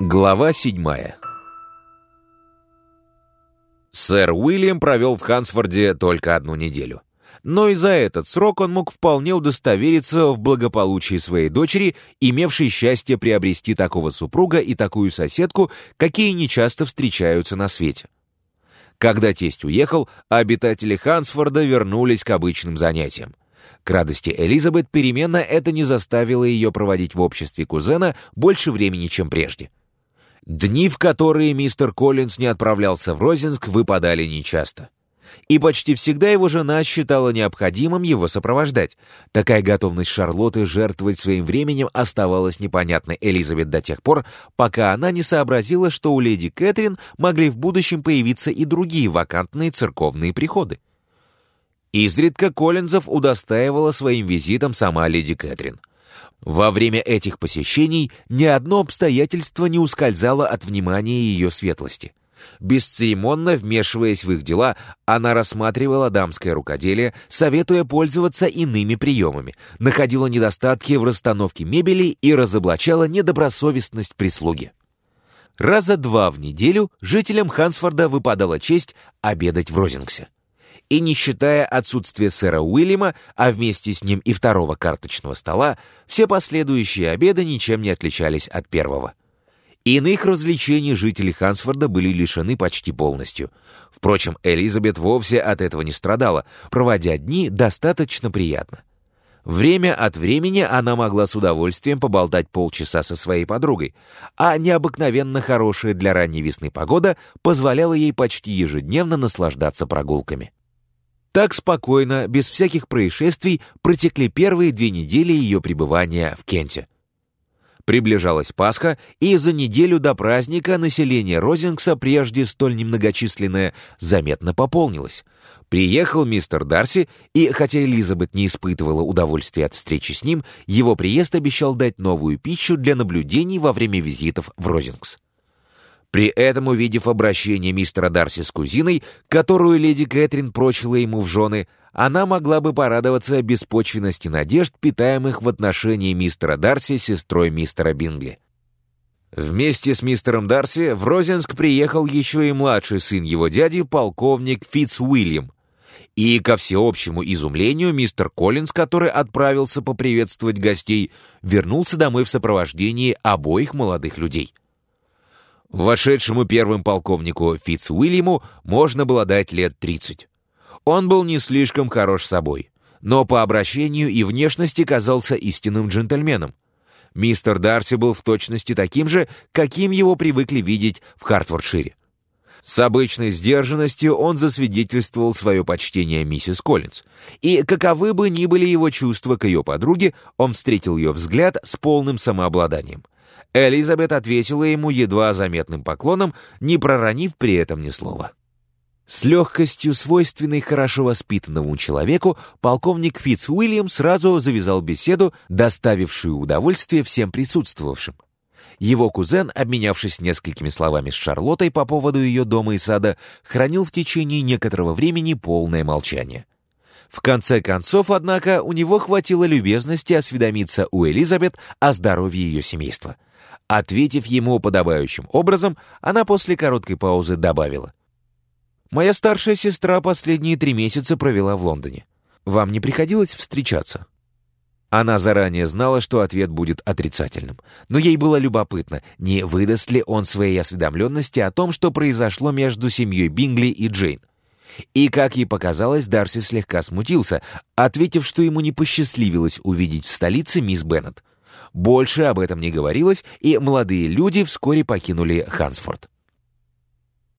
Глава седьмая Сэр Уильям провел в Хансфорде только одну неделю. Но и за этот срок он мог вполне удостовериться в благополучии своей дочери, имевшей счастье приобрести такого супруга и такую соседку, какие нечасто встречаются на свете. Когда тесть уехал, обитатели Хансфорда вернулись к обычным занятиям. К радости Элизабет перемена это не заставило ее проводить в обществе кузена больше времени, чем прежде. Дни, в которые мистер Коллинз не отправлялся в Розинск, выпадали нечасто. И почти всегда его жена считала необходимым его сопровождать. Такая готовность Шарлотты жертвовать своим временем оставалась непонятной Элизабет до тех пор, пока она не сообразила, что у леди Кэтрин могли в будущем появиться и другие вакантные церковные приходы. Изредка Коллинзов удостаивала своим визитом сама леди Кэтрин. Во время этих посещений ни одно обстоятельство не ускользало от внимания ее светлости. Бесцеремонно вмешиваясь в их дела, она рассматривала дамское рукоделие, советуя пользоваться иными приемами, находила недостатки в расстановке мебели и разоблачала недобросовестность прислуги. Раза два в неделю жителям Хансфорда выпадала честь обедать в Розингсе и не считая отсутствия сэра Уильяма, а вместе с ним и второго карточного стола, все последующие обеды ничем не отличались от первого. Иных развлечений жители Хансфорда были лишены почти полностью. Впрочем, Элизабет вовсе от этого не страдала, проводя дни достаточно приятно. Время от времени она могла с удовольствием поболтать полчаса со своей подругой, а необыкновенно хорошая для ранней весны погода позволяла ей почти ежедневно наслаждаться прогулками. Так спокойно, без всяких происшествий, протекли первые две недели ее пребывания в Кенте. Приближалась Пасха, и за неделю до праздника население Розингса, прежде столь немногочисленное, заметно пополнилось. Приехал мистер Дарси, и, хотя Элизабет не испытывала удовольствия от встречи с ним, его приезд обещал дать новую пищу для наблюдений во время визитов в Розингс. При этом, увидев обращение мистера Дарси с кузиной, которую леди Кэтрин прочила ему в жены, она могла бы порадоваться беспочвенности надежд, питаемых в отношении мистера Дарси с сестрой мистера Бингли. Вместе с мистером Дарси в Розенск приехал еще и младший сын его дяди, полковник Фитц Уильям. И, ко всеобщему изумлению, мистер Коллинз, который отправился поприветствовать гостей, вернулся домой в сопровождении обоих молодых людей. Вошедшему первым полковнику Фитц Уильяму можно было дать лет 30. Он был не слишком хорош собой, но по обращению и внешности казался истинным джентльменом. Мистер Дарси был в точности таким же, каким его привыкли видеть в Хартфордшире. С обычной сдержанностью он засвидетельствовал свое почтение миссис Коллинз, и каковы бы ни были его чувства к ее подруге, он встретил ее взгляд с полным самообладанием. Элизабет ответила ему едва заметным поклоном, не проронив при этом ни слова. С легкостью, свойственной хорошо воспитанному человеку, полковник Фитц Уильям сразу завязал беседу, доставившую удовольствие всем присутствовавшим. Его кузен, обменявшись несколькими словами с Шарлоттой по поводу ее дома и сада, хранил в течение некоторого времени полное молчание. В конце концов, однако, у него хватило любезности осведомиться у Элизабет о здоровье ее семейства. Ответив ему подобающим образом, она после короткой паузы добавила. Моя старшая сестра последние три месяца провела в Лондоне. Вам не приходилось встречаться?» Она заранее знала, что ответ будет отрицательным. Но ей было любопытно, не выдаст ли он своей осведомленности о том, что произошло между семьей Бингли и Джейн. И, как ей показалось, Дарси слегка смутился, ответив, что ему не посчастливилось увидеть в столице мисс Беннет. Больше об этом не говорилось, и молодые люди вскоре покинули Хансфорд.